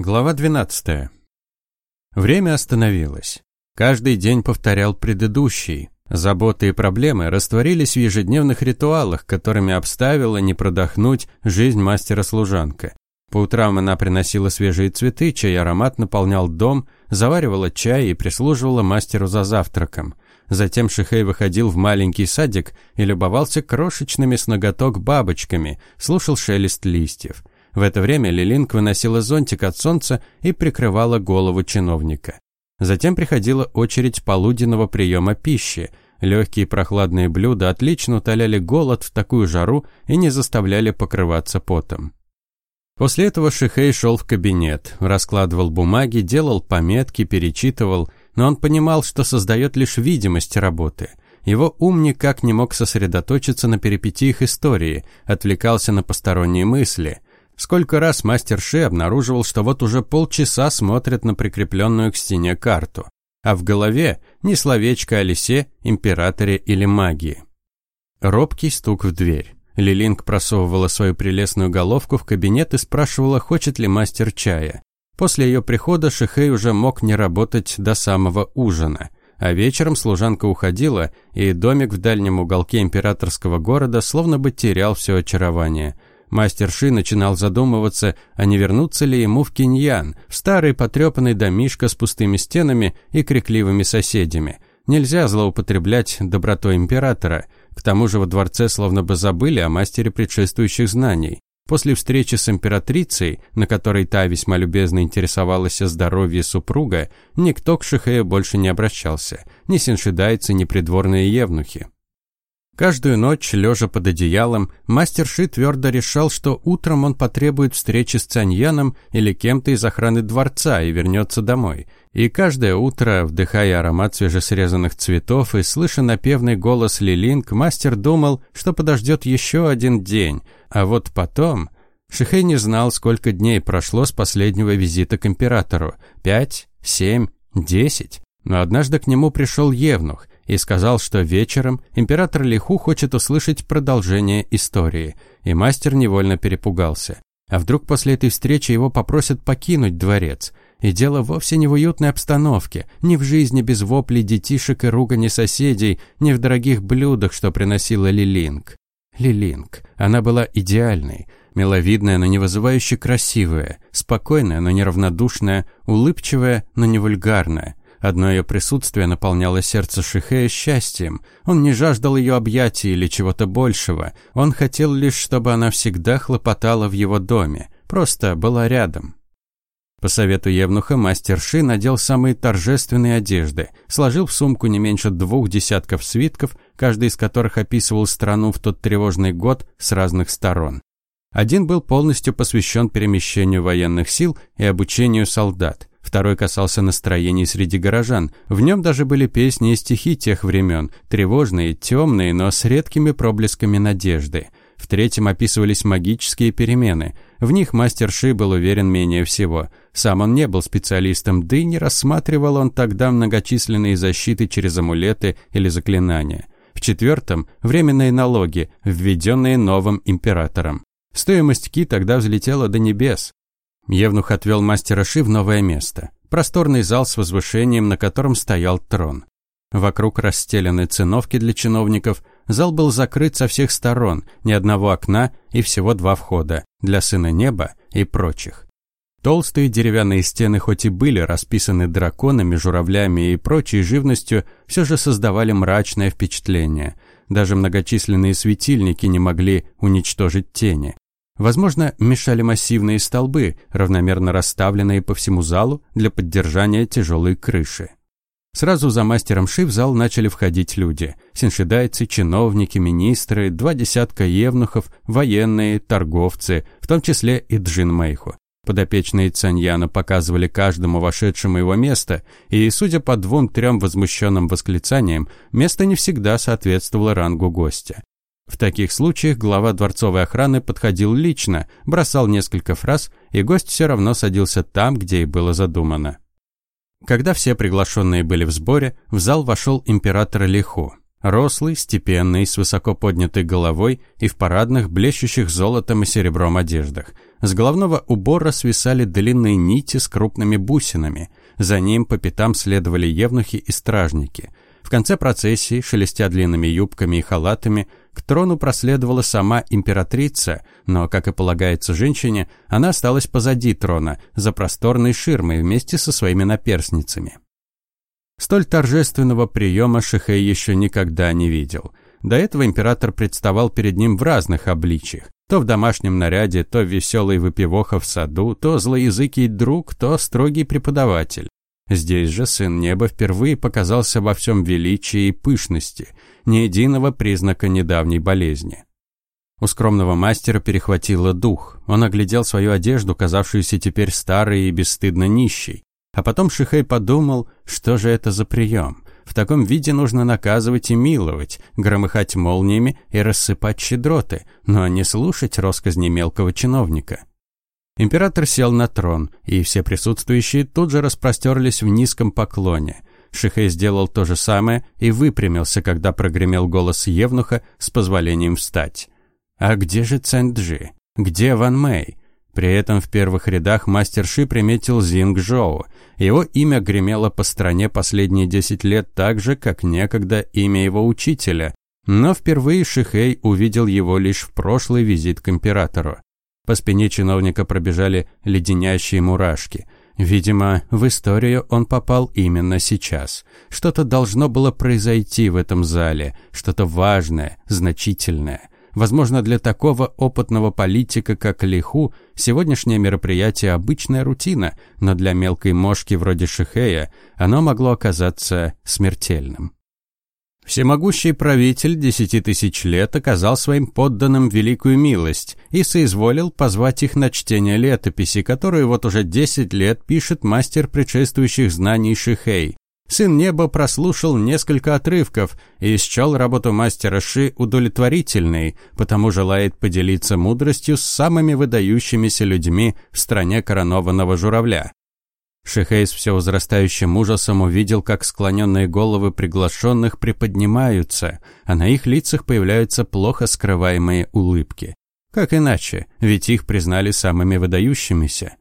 Глава 12. Время остановилось. Каждый день повторял предыдущий. Заботы и проблемы растворились в ежедневных ритуалах, которыми обставила не продохнуть жизнь мастера-служанка. По утрам она приносила свежие цветы, чей аромат наполнял дом, заваривала чай и прислуживала мастеру за завтраком. Затем Шихей выходил в маленький садик и любовался крошечными с ноготок бабочками, слушал шелест листьев. В это время Лилинг выносила зонтик от солнца и прикрывала голову чиновника. Затем приходила очередь полуденного приема пищи. Легкие прохладные блюда отлично утоляли голод в такую жару и не заставляли покрываться потом. После этого Шихей шел в кабинет, раскладывал бумаги, делал пометки, перечитывал, но он понимал, что создает лишь видимость работы. Его ум никак не мог сосредоточиться на перипетиях истории, отвлекался на посторонние мысли – Сколько раз мастер Ши обнаруживал, что вот уже полчаса смотрит на прикрепленную к стене карту, а в голове ни словечко о лисе, императоре или магии. Робкий стук в дверь. Лилинг просовывала свою прелестную головку в кабинет и спрашивала, хочет ли мастер чая. После ее прихода Шихей уже мог не работать до самого ужина. А вечером служанка уходила, и домик в дальнем уголке императорского города словно бы терял все очарование – Мастер Ши начинал задумываться, а не вернуться ли ему в Киньян, в старый потрепанный домишко с пустыми стенами и крикливыми соседями. Нельзя злоупотреблять добротой императора. К тому же во дворце словно бы забыли о мастере предшествующих знаний. После встречи с императрицей, на которой та весьма любезно интересовалась о здоровье супруга, никто к Шихею больше не обращался, ни синшидайцы, ни придворные евнухи. Каждую ночь, лежа под одеялом, мастер Ши твердо решал, что утром он потребует встречи с Цаньяном или кем-то из охраны дворца и вернется домой. И каждое утро, вдыхая аромат свежесрезанных цветов и слыша напевный голос Лилинг, мастер думал, что подождет еще один день. А вот потом... Шихей не знал, сколько дней прошло с последнего визита к императору. Пять? Семь? Десять? Но однажды к нему пришел Евнух и сказал, что вечером император Лиху хочет услышать продолжение истории, и мастер невольно перепугался. А вдруг после этой встречи его попросят покинуть дворец? И дело вовсе не в уютной обстановке, не в жизни без воплей детишек и ругани соседей, не в дорогих блюдах, что приносила Лилинг. Лилинг. Она была идеальной, миловидная, но не вызывающе красивая, спокойная, но неравнодушная, улыбчивая, но не вульгарная, Одно ее присутствие наполняло сердце Шихея счастьем. Он не жаждал ее объятий или чего-то большего. Он хотел лишь, чтобы она всегда хлопотала в его доме. Просто была рядом. По совету Евнуха мастер Ши надел самые торжественные одежды, сложил в сумку не меньше двух десятков свитков, каждый из которых описывал страну в тот тревожный год с разных сторон. Один был полностью посвящен перемещению военных сил и обучению солдат. Второй касался настроений среди горожан. В нем даже были песни и стихи тех времен, тревожные, темные, но с редкими проблесками надежды. В третьем описывались магические перемены. В них мастер Ши был уверен менее всего. Сам он не был специалистом, да и не рассматривал он тогда многочисленные защиты через амулеты или заклинания. В четвертом – временные налоги, введенные новым императором. Стоимость ки тогда взлетела до небес. Евнух отвел мастера Ши в новое место. Просторный зал с возвышением, на котором стоял трон. Вокруг расстелены циновки для чиновников. Зал был закрыт со всех сторон, ни одного окна и всего два входа для сына неба и прочих. Толстые деревянные стены хоть и были расписаны драконами, журавлями и прочей живностью, все же создавали мрачное впечатление. Даже многочисленные светильники не могли уничтожить тени. Возможно, мешали массивные столбы, равномерно расставленные по всему залу для поддержания тяжелой крыши. Сразу за мастером Ши в зал начали входить люди. Синшидайцы, чиновники, министры, два десятка евнухов, военные, торговцы, в том числе и Джин Мэйху. Подопечные Цаньяна показывали каждому вошедшему его место, и, судя по двум-трем возмущенным восклицаниям, место не всегда соответствовало рангу гостя. В таких случаях глава дворцовой охраны подходил лично, бросал несколько фраз, и гость все равно садился там, где и было задумано. Когда все приглашенные были в сборе, в зал вошел император Лиху. Рослый, степенный, с высоко поднятой головой и в парадных, блещущих золотом и серебром одеждах. С головного убора свисали длинные нити с крупными бусинами. За ним по пятам следовали евнухи и стражники. В конце процессии, шелестя длинными юбками и халатами, к трону проследовала сама императрица, но, как и полагается женщине, она осталась позади трона, за просторной ширмой вместе со своими наперсницами. Столь торжественного приема Шихей еще никогда не видел. До этого император представал перед ним в разных обличиях. То в домашнем наряде, то веселый выпивоха в саду, то злоязыкий друг, то строгий преподаватель. Здесь же сын неба впервые показался во всем величии и пышности, ни единого признака недавней болезни. У скромного мастера перехватило дух. Он оглядел свою одежду, казавшуюся теперь старой и бесстыдно нищей. А потом Шихей подумал, что же это за прием. В таком виде нужно наказывать и миловать, громыхать молниями и рассыпать щедроты, но не слушать росказни мелкого чиновника. Император сел на трон, и все присутствующие тут же распростерлись в низком поклоне. Шихей сделал то же самое и выпрямился, когда прогремел голос Евнуха с позволением встать. «А где же Цэнджи? Где Ван Мэй?» При этом в первых рядах мастер Ши приметил Зинг Жоу. Его имя гремело по стране последние десять лет так же, как некогда имя его учителя. Но впервые Шихей увидел его лишь в прошлый визит к императору. По спине чиновника пробежали леденящие мурашки. Видимо, в историю он попал именно сейчас. Что-то должно было произойти в этом зале, что-то важное, значительное – Возможно, для такого опытного политика, как Лиху, сегодняшнее мероприятие – обычная рутина, но для мелкой мошки вроде Шихея оно могло оказаться смертельным. Всемогущий правитель десяти тысяч лет оказал своим подданным великую милость и соизволил позвать их на чтение летописи, которую вот уже десять лет пишет мастер предшествующих знаний Шихей, Сын неба прослушал несколько отрывков и счел работу мастера Ши удовлетворительной, потому желает поделиться мудростью с самыми выдающимися людьми в стране коронованного журавля. Шихей с все возрастающим ужасом увидел, как склоненные головы приглашенных приподнимаются, а на их лицах появляются плохо скрываемые улыбки. Как иначе, ведь их признали самыми выдающимися.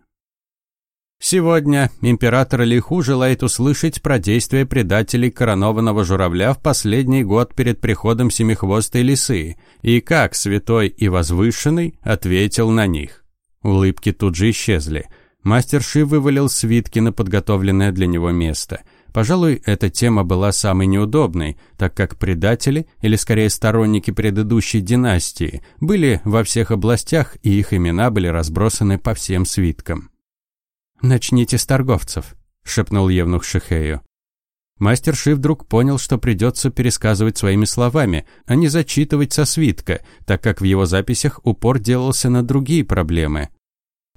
Сегодня император Лиху желает услышать про действия предателей коронованного журавля в последний год перед приходом семихвостой лисы и как святой и возвышенный ответил на них. Улыбки тут же исчезли. Мастер Ши вывалил свитки на подготовленное для него место. Пожалуй, эта тема была самой неудобной, так как предатели, или скорее сторонники предыдущей династии, были во всех областях, и их имена были разбросаны по всем свиткам. «Начните с торговцев», – шепнул Евнух Шихею. Мастер Ши вдруг понял, что придется пересказывать своими словами, а не зачитывать со свитка, так как в его записях упор делался на другие проблемы.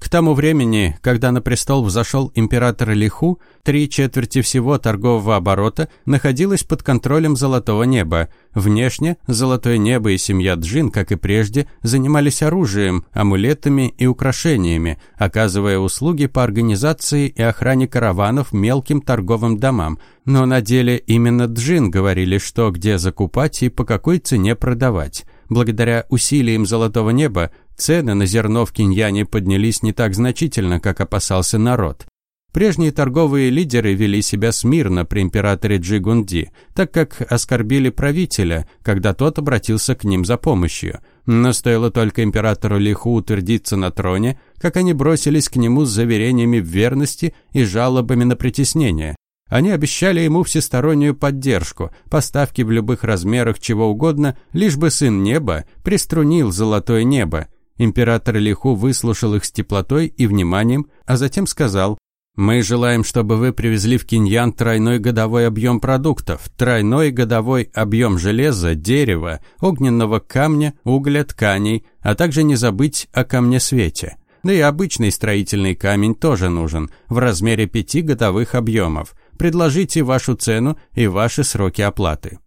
К тому времени, когда на престол взошел император Лиху, три четверти всего торгового оборота находилось под контролем Золотого Неба. Внешне Золотое Небо и семья Джин, как и прежде, занимались оружием, амулетами и украшениями, оказывая услуги по организации и охране караванов мелким торговым домам. Но на деле именно Джин говорили, что где закупать и по какой цене продавать. Благодаря усилиям Золотого Неба Цены на зерно в Киньяне поднялись не так значительно, как опасался народ. Прежние торговые лидеры вели себя смирно при императоре Джигунди, так как оскорбили правителя, когда тот обратился к ним за помощью. Но стоило только императору Лиху утвердиться на троне, как они бросились к нему с заверениями в верности и жалобами на притеснение. Они обещали ему всестороннюю поддержку, поставки в любых размерах чего угодно, лишь бы сын неба приструнил золотое небо, Император Лиху выслушал их с теплотой и вниманием, а затем сказал, «Мы желаем, чтобы вы привезли в Киньян тройной годовой объем продуктов, тройной годовой объем железа, дерева, огненного камня, угля, тканей, а также не забыть о камне-свете. Да и обычный строительный камень тоже нужен, в размере пяти годовых объемов. Предложите вашу цену и ваши сроки оплаты».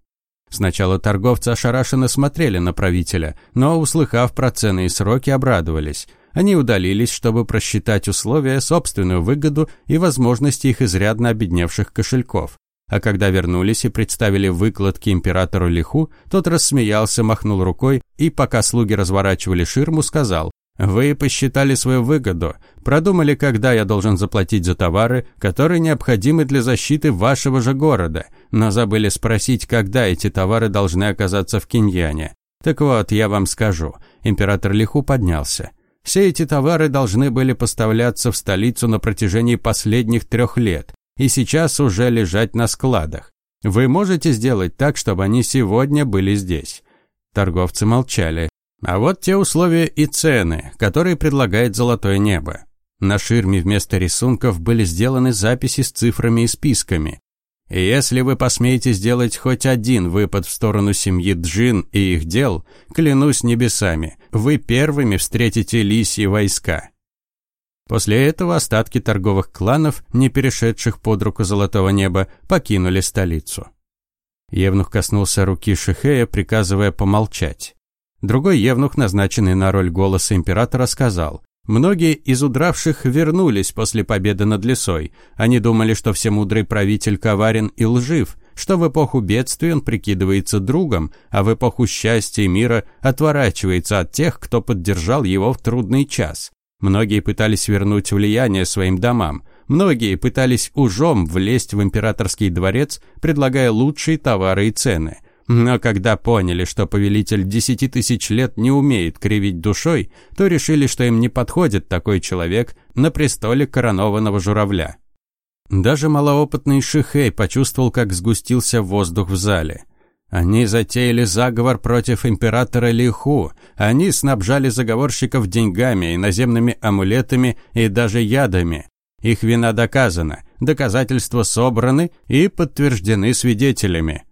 Сначала торговцы ошарашенно смотрели на правителя, но, услыхав про цены и сроки, обрадовались. Они удалились, чтобы просчитать условия, собственную выгоду и возможности их изрядно обедневших кошельков. А когда вернулись и представили выкладки императору Лиху, тот рассмеялся, махнул рукой и, пока слуги разворачивали ширму, сказал «Вы посчитали свою выгоду, продумали, когда я должен заплатить за товары, которые необходимы для защиты вашего же города, но забыли спросить, когда эти товары должны оказаться в Киньяне. Так вот, я вам скажу». Император Лиху поднялся. Все эти товары должны были поставляться в столицу на протяжении последних трех лет и сейчас уже лежать на складах. Вы можете сделать так, чтобы они сегодня были здесь?» Торговцы молчали. А вот те условия и цены, которые предлагает Золотое Небо. На ширме вместо рисунков были сделаны записи с цифрами и списками. Если вы посмеете сделать хоть один выпад в сторону семьи Джин и их дел, клянусь небесами, вы первыми встретите лисьи войска. После этого остатки торговых кланов, не перешедших под руку Золотого Неба, покинули столицу. Евнух коснулся руки Шихея, приказывая помолчать. Другой евнух, назначенный на роль голоса императора, сказал, «Многие из удравших вернулись после победы над лесой. Они думали, что всемудрый правитель коварен и лжив, что в эпоху бедствий он прикидывается другом, а в эпоху счастья и мира отворачивается от тех, кто поддержал его в трудный час. Многие пытались вернуть влияние своим домам. Многие пытались ужом влезть в императорский дворец, предлагая лучшие товары и цены. Но когда поняли, что повелитель десяти тысяч лет не умеет кривить душой, то решили, что им не подходит такой человек на престоле коронованного журавля. Даже малоопытный Шихей почувствовал, как сгустился воздух в зале. Они затеяли заговор против императора Лиху. Они снабжали заговорщиков деньгами, иноземными амулетами и даже ядами. Их вина доказана, доказательства собраны и подтверждены свидетелями.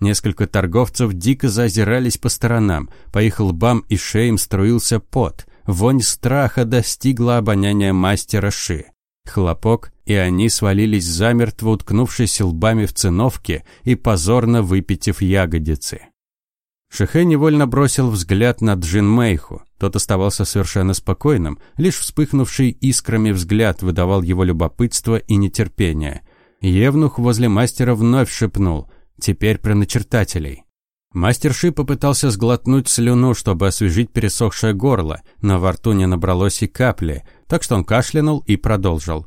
Несколько торговцев дико зазирались по сторонам, по их лбам и шеям струился пот. Вонь страха достигла обоняния мастера Ши. Хлопок, и они свалились замертво, уткнувшись лбами в циновки и позорно выпитив ягодицы. Шихэ невольно бросил взгляд на Джин Мэйху. Тот оставался совершенно спокойным, лишь вспыхнувший искрами взгляд выдавал его любопытство и нетерпение. Евнух возле мастера вновь шепнул Теперь про начертателей. Мастер Ши попытался сглотнуть слюну, чтобы освежить пересохшее горло, но во рту не набралось и капли, так что он кашлянул и продолжил.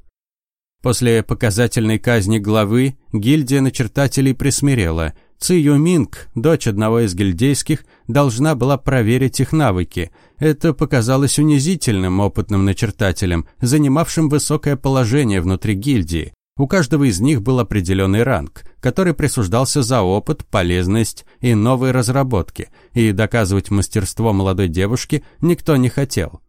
После показательной казни главы гильдия начертателей присмирела. Ци Юминг, дочь одного из гильдейских, должна была проверить их навыки. Это показалось унизительным опытным начертателем, занимавшим высокое положение внутри гильдии. У каждого из них был определенный ранг, который присуждался за опыт, полезность и новые разработки, и доказывать мастерство молодой девушки никто не хотел.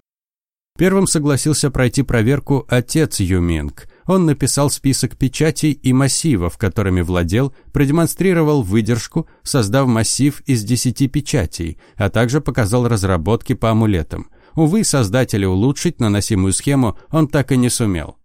Первым согласился пройти проверку отец Юминг. Он написал список печатей и массивов, которыми владел, продемонстрировал выдержку, создав массив из десяти печатей, а также показал разработки по амулетам. Увы, создателя улучшить наносимую схему он так и не сумел.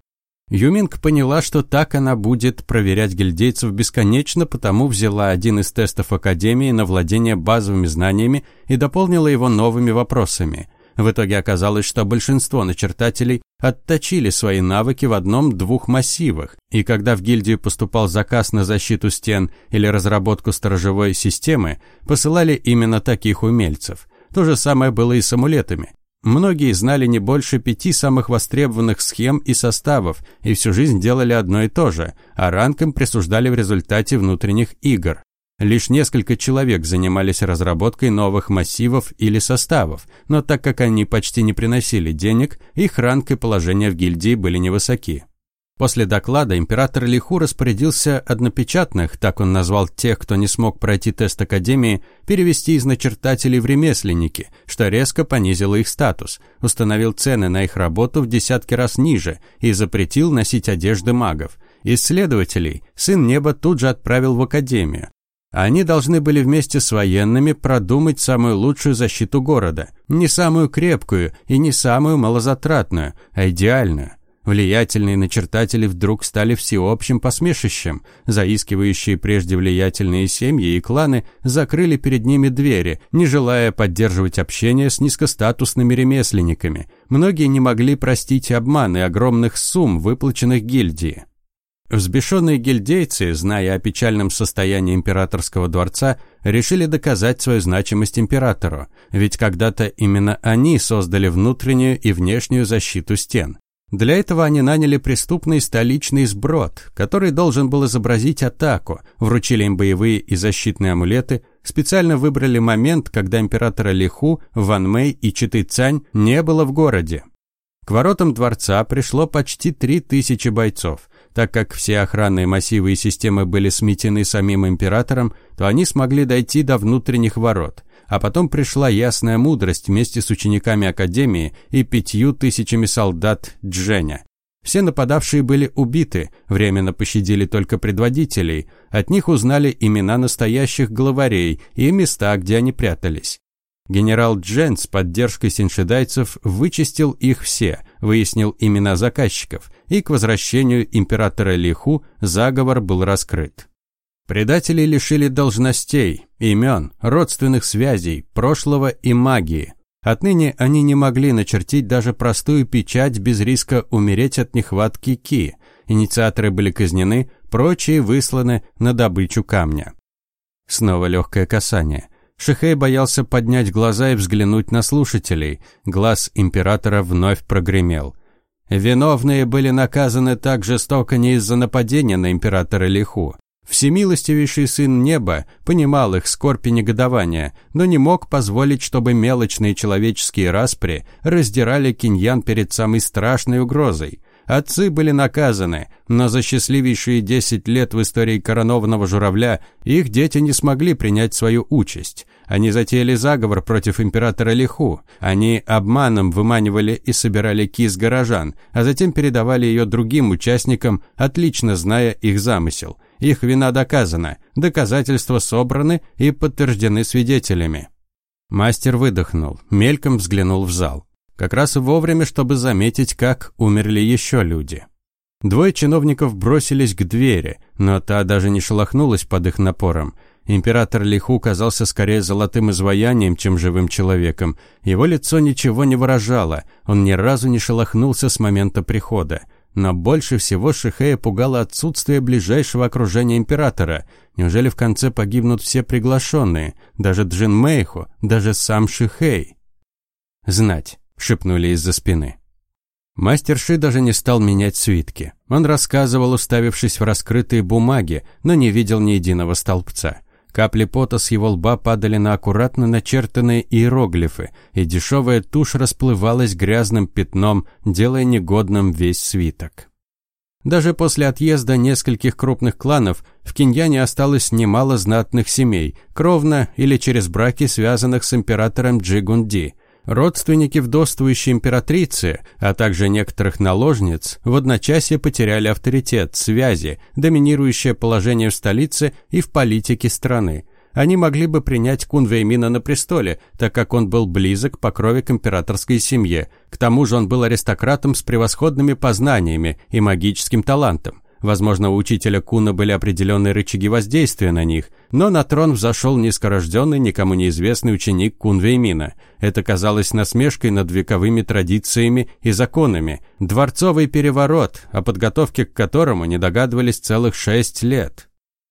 Юминг поняла, что так она будет проверять гильдейцев бесконечно, потому взяла один из тестов Академии на владение базовыми знаниями и дополнила его новыми вопросами. В итоге оказалось, что большинство начертателей отточили свои навыки в одном-двух массивах, и когда в гильдию поступал заказ на защиту стен или разработку сторожевой системы, посылали именно таких умельцев. То же самое было и с амулетами. Многие знали не больше пяти самых востребованных схем и составов, и всю жизнь делали одно и то же, а ранком присуждали в результате внутренних игр. Лишь несколько человек занимались разработкой новых массивов или составов, но так как они почти не приносили денег, их ранг и положение в гильдии были невысоки. После доклада император Лиху распорядился однопечатных, так он назвал тех, кто не смог пройти тест Академии, перевести из начертателей в ремесленники, что резко понизило их статус, установил цены на их работу в десятки раз ниже и запретил носить одежды магов. Исследователей сын неба тут же отправил в Академию. Они должны были вместе с военными продумать самую лучшую защиту города, не самую крепкую и не самую малозатратную, а идеальную. Влиятельные начертатели вдруг стали всеобщим посмешищем. Заискивающие прежде влиятельные семьи и кланы закрыли перед ними двери, не желая поддерживать общение с низкостатусными ремесленниками. Многие не могли простить обманы огромных сумм, выплаченных гильдии. Взбешенные гильдейцы, зная о печальном состоянии императорского дворца, решили доказать свою значимость императору, ведь когда-то именно они создали внутреннюю и внешнюю защиту стен. Для этого они наняли преступный столичный сброд, который должен был изобразить атаку, вручили им боевые и защитные амулеты, специально выбрали момент, когда императора Лиху, Ван Мэй и Читы Цань не было в городе. К воротам дворца пришло почти три тысячи бойцов. Так как все охранные массивы и системы были сметены самим императором, то они смогли дойти до внутренних ворот – а потом пришла ясная мудрость вместе с учениками Академии и пятью тысячами солдат Дженя. Все нападавшие были убиты, временно пощадили только предводителей, от них узнали имена настоящих главарей и места, где они прятались. Генерал Джен с поддержкой синшедайцев вычистил их все, выяснил имена заказчиков, и к возвращению императора Лиху заговор был раскрыт. Предателей лишили должностей, имен, родственных связей, прошлого и магии. Отныне они не могли начертить даже простую печать без риска умереть от нехватки ки. Инициаторы были казнены, прочие высланы на добычу камня. Снова легкое касание. Шихей боялся поднять глаза и взглянуть на слушателей. Глаз императора вновь прогремел. Виновные были наказаны так жестоко не из-за нападения на императора Лиху. Всемилостивейший сын неба понимал их скорбь и негодование, но не мог позволить, чтобы мелочные человеческие распри раздирали киньян перед самой страшной угрозой. Отцы были наказаны, но за счастливейшие десять лет в истории коронованного журавля их дети не смогли принять свою участь. Они затеяли заговор против императора Лиху. Они обманом выманивали и собирали киз горожан, а затем передавали ее другим участникам, отлично зная их замысел. Их вина доказана, доказательства собраны и подтверждены свидетелями. Мастер выдохнул, мельком взглянул в зал. Как раз вовремя, чтобы заметить, как умерли еще люди. Двое чиновников бросились к двери, но та даже не шелохнулась под их напором. Император Лиху казался скорее золотым изваянием, чем живым человеком. Его лицо ничего не выражало, он ни разу не шелохнулся с момента прихода. Но больше всего Шихея пугало отсутствие ближайшего окружения императора. Неужели в конце погибнут все приглашенные, даже Джин Мэйху, даже сам Шихей? «Знать», — шепнули из-за спины. Мастер Ши даже не стал менять свитки. Он рассказывал, уставившись в раскрытые бумаги, но не видел ни единого столбца. Капли пота с его лба падали на аккуратно начертанные иероглифы, и дешевая тушь расплывалась грязным пятном, делая негодным весь свиток. Даже после отъезда нескольких крупных кланов в Киньяне осталось немало знатных семей, кровно или через браки, связанных с императором Джигунди – Родственники вдовствующей императрицы, а также некоторых наложниц в одночасье потеряли авторитет, связи, доминирующее положение в столице и в политике страны. Они могли бы принять Кунвеймина на престоле, так как он был близок по крови к императорской семье. К тому же он был аристократом с превосходными познаниями и магическим талантом. Возможно, у учителя Куна были определенные рычаги воздействия на них, но на трон взошел низкорожденный, никому неизвестный ученик Кун Веймина. Это казалось насмешкой над вековыми традициями и законами. Дворцовый переворот, о подготовке к которому не догадывались целых шесть лет.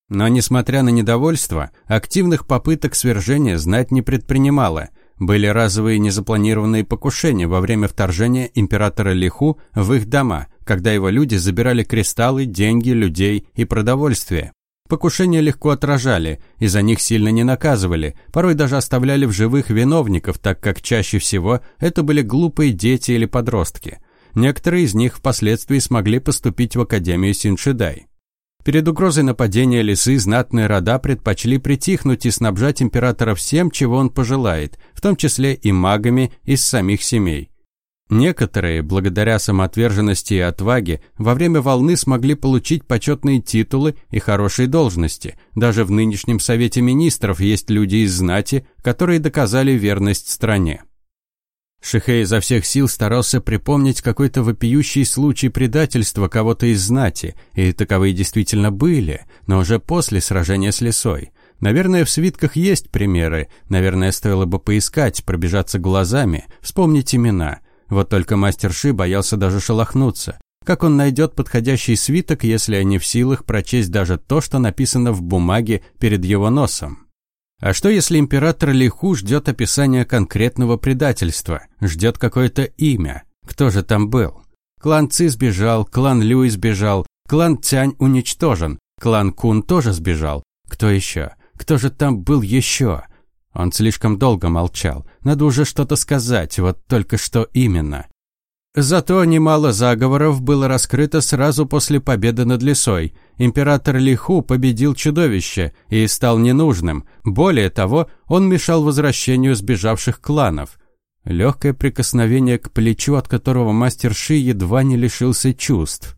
Но, несмотря на недовольство, активных попыток свержения знать не предпринимала. Были разовые незапланированные покушения во время вторжения императора Лиху в их дома, когда его люди забирали кристаллы, деньги, людей и продовольствие. Покушения легко отражали, и за них сильно не наказывали, порой даже оставляли в живых виновников, так как чаще всего это были глупые дети или подростки. Некоторые из них впоследствии смогли поступить в Академию Синшидай. Перед угрозой нападения лисы знатные рода предпочли притихнуть и снабжать императора всем, чего он пожелает, в том числе и магами из самих семей. Некоторые, благодаря самоотверженности и отваге, во время волны смогли получить почетные титулы и хорошие должности. Даже в нынешнем Совете Министров есть люди из знати, которые доказали верность стране. Шихей изо всех сил старался припомнить какой-то вопиющий случай предательства кого-то из знати, и таковые действительно были, но уже после сражения с лесой. Наверное, в свитках есть примеры, наверное, стоило бы поискать, пробежаться глазами, вспомнить имена. Вот только мастер Ши боялся даже шелохнуться. Как он найдет подходящий свиток, если они в силах прочесть даже то, что написано в бумаге перед его носом? А что, если император Лиху ждет описания конкретного предательства, ждет какое-то имя? Кто же там был? Клан Ци сбежал, клан Люй сбежал, клан Цянь уничтожен, клан Кун тоже сбежал. Кто еще? Кто же там был еще? Он слишком долго молчал. Надо уже что-то сказать, вот только что именно. Зато немало заговоров было раскрыто сразу после победы над Лисой. Император Лиху победил чудовище и стал ненужным. Более того, он мешал возвращению сбежавших кланов. Легкое прикосновение к плечу, от которого мастер Ши едва не лишился чувств.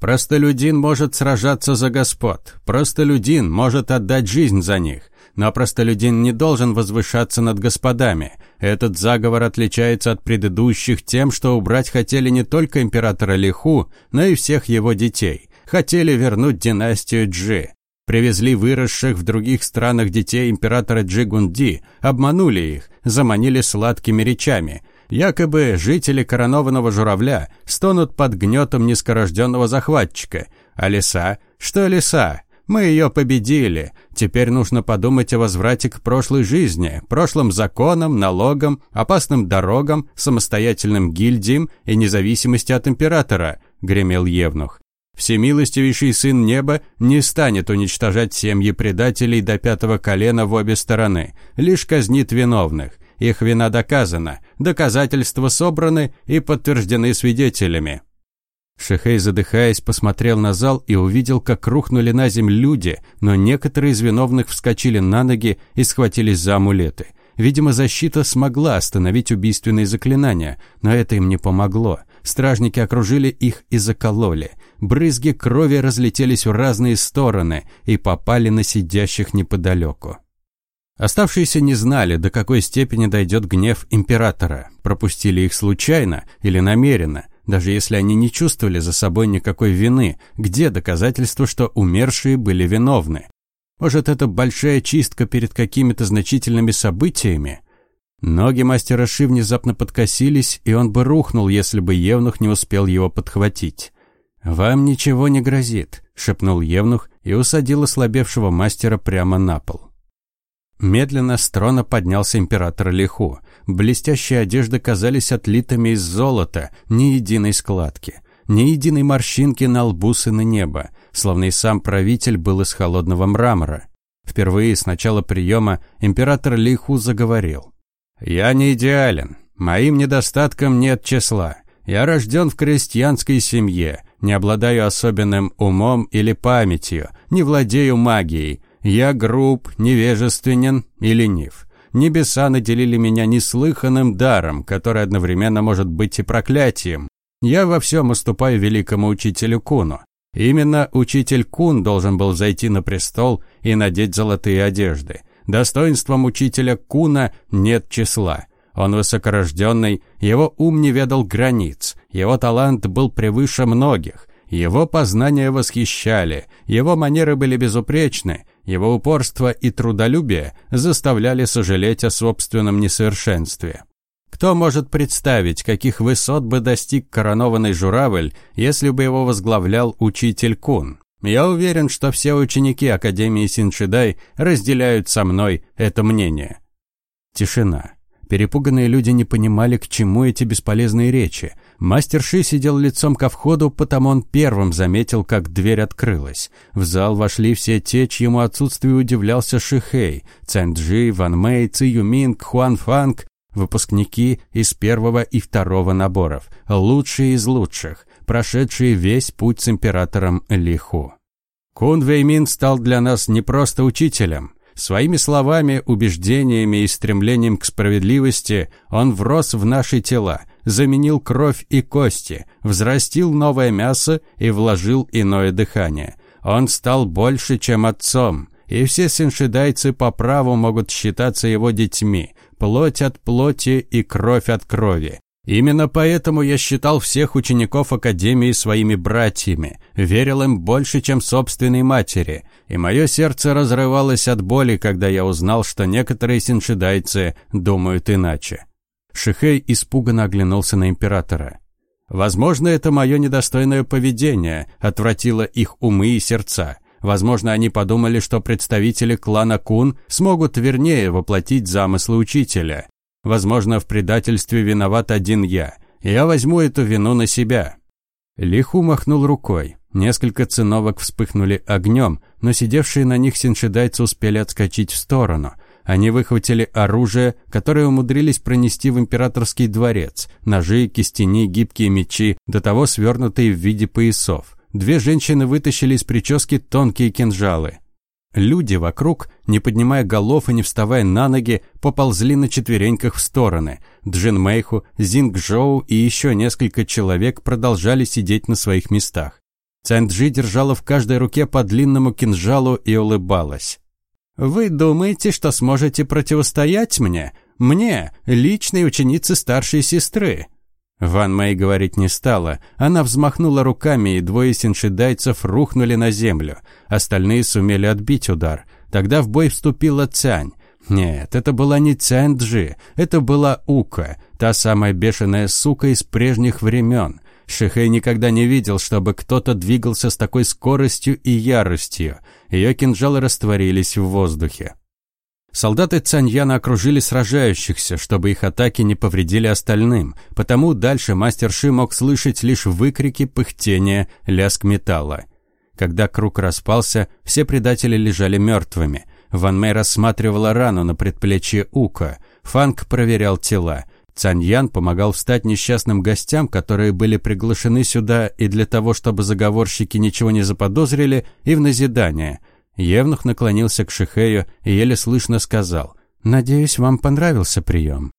Простолюдин может сражаться за господ. Простолюдин может отдать жизнь за них. Но простолюдин не должен возвышаться над господами. Этот заговор отличается от предыдущих тем, что убрать хотели не только императора Лиху, но и всех его детей. Хотели вернуть династию Джи. Привезли выросших в других странах детей императора Джигунди, обманули их, заманили сладкими речами. Якобы жители коронованного журавля стонут под гнетом нескорожденного захватчика. А леса? Что леса? Мы ее победили. Теперь нужно подумать о возврате к прошлой жизни, прошлым законам, налогам, опасным дорогам, самостоятельным гильдиям и независимости от императора», — гремел Евнух. «Всемилостивейший сын неба не станет уничтожать семьи предателей до пятого колена в обе стороны, лишь казнит виновных. Их вина доказана, доказательства собраны и подтверждены свидетелями. Шехей, задыхаясь, посмотрел на зал и увидел, как рухнули на землю люди, но некоторые из виновных вскочили на ноги и схватились за амулеты. Видимо, защита смогла остановить убийственные заклинания, но это им не помогло. Стражники окружили их и закололи. Брызги крови разлетелись в разные стороны и попали на сидящих неподалеку. Оставшиеся не знали, до какой степени дойдет гнев императора. Пропустили их случайно или намеренно. Даже если они не чувствовали за собой никакой вины, где доказательства, что умершие были виновны? Может, это большая чистка перед какими-то значительными событиями? Ноги мастера Ши внезапно подкосились, и он бы рухнул, если бы Евнух не успел его подхватить. «Вам ничего не грозит», — шепнул Евнух и усадил ослабевшего мастера прямо на пол. Медленно с трона поднялся император Лиху. Блестящие одежды казались отлитыми из золота, ни единой складки, ни единой морщинки на лбу сына неба, словно и сам правитель был из холодного мрамора. Впервые с начала приема император Лиху заговорил. «Я не идеален. Моим недостаткам нет числа. Я рожден в крестьянской семье, не обладаю особенным умом или памятью, не владею магией, я груб, невежественен и ленив. Небеса наделили меня неслыханным даром, который одновременно может быть и проклятием. Я во всем уступаю великому учителю Куну. Именно учитель Кун должен был зайти на престол и надеть золотые одежды. Достоинством учителя Куна нет числа. Он высокорожденный, его ум не ведал границ, его талант был превыше многих, его познания восхищали, его манеры были безупречны, его упорство и трудолюбие заставляли сожалеть о собственном несовершенстве. Кто может представить, каких высот бы достиг коронованный журавль, если бы его возглавлял учитель Кун? Я уверен, что все ученики Академии Синшидай разделяют со мной это мнение. Тишина. Перепуганные люди не понимали, к чему эти бесполезные речи. Мастер Ши сидел лицом ко входу, потому он первым заметил, как дверь открылась. В зал вошли все те, чьему отсутствию удивлялся Шихэй, Цэнджи, Ван Мэй, Ци Юминг, Хуан Фанг, выпускники из первого и второго наборов, лучшие из лучших, прошедшие весь путь с императором Лиху. Кун Вэймин стал для нас не просто учителем – Своими словами, убеждениями и стремлением к справедливости он врос в наши тела, заменил кровь и кости, взрастил новое мясо и вложил иное дыхание. Он стал больше, чем отцом, и все синшидайцы по праву могут считаться его детьми, плоть от плоти и кровь от крови. Именно поэтому я считал всех учеников Академии своими братьями, верил им больше, чем собственной матери, и мое сердце разрывалось от боли, когда я узнал, что некоторые синшидайцы думают иначе. Шихей испуганно оглянулся на императора. Возможно, это мое недостойное поведение отвратило их умы и сердца. Возможно, они подумали, что представители клана Кун смогут вернее воплотить замыслы учителя. Возможно, в предательстве виноват один я. Я возьму эту вину на себя. Лиху махнул рукой. Несколько циновок вспыхнули огнем, но сидевшие на них синшидайцы успели отскочить в сторону. Они выхватили оружие, которое умудрились пронести в императорский дворец. Ножи, кистени, гибкие мечи, до того свернутые в виде поясов. Две женщины вытащили из прически тонкие кинжалы. Люди вокруг, не поднимая голов и не вставая на ноги, поползли на четвереньках в стороны. Джин Мэйху, Зинг Жоу и еще несколько человек продолжали сидеть на своих местах. Цэнджи держала в каждой руке по длинному кинжалу и улыбалась. «Вы думаете, что сможете противостоять мне? Мне, личной ученице старшей сестры?» Ван Мэй говорить не стала. Она взмахнула руками, и двое синшидайцев рухнули на землю. Остальные сумели отбить удар. Тогда в бой вступила Цянь. Нет, это была не Цянь Джи, это была Ука, та самая бешеная сука из прежних времен. Шихэй никогда не видел, чтобы кто-то двигался с такой скоростью и яростью. Ее кинжалы растворились в воздухе. Солдаты Цаньяна окружили сражающихся, чтобы их атаки не повредили остальным, потому дальше мастер Ши мог слышать лишь выкрики, пыхтения, лязг металла. Когда круг распался, все предатели лежали мертвыми. Ван Мэй рассматривала рану на предплечье Ука. Фанг проверял тела. Цаньян помогал встать несчастным гостям, которые были приглашены сюда и для того, чтобы заговорщики ничего не заподозрили, и в назидание – Евнух наклонился к Шихею и еле слышно сказал, «Надеюсь, вам понравился прием».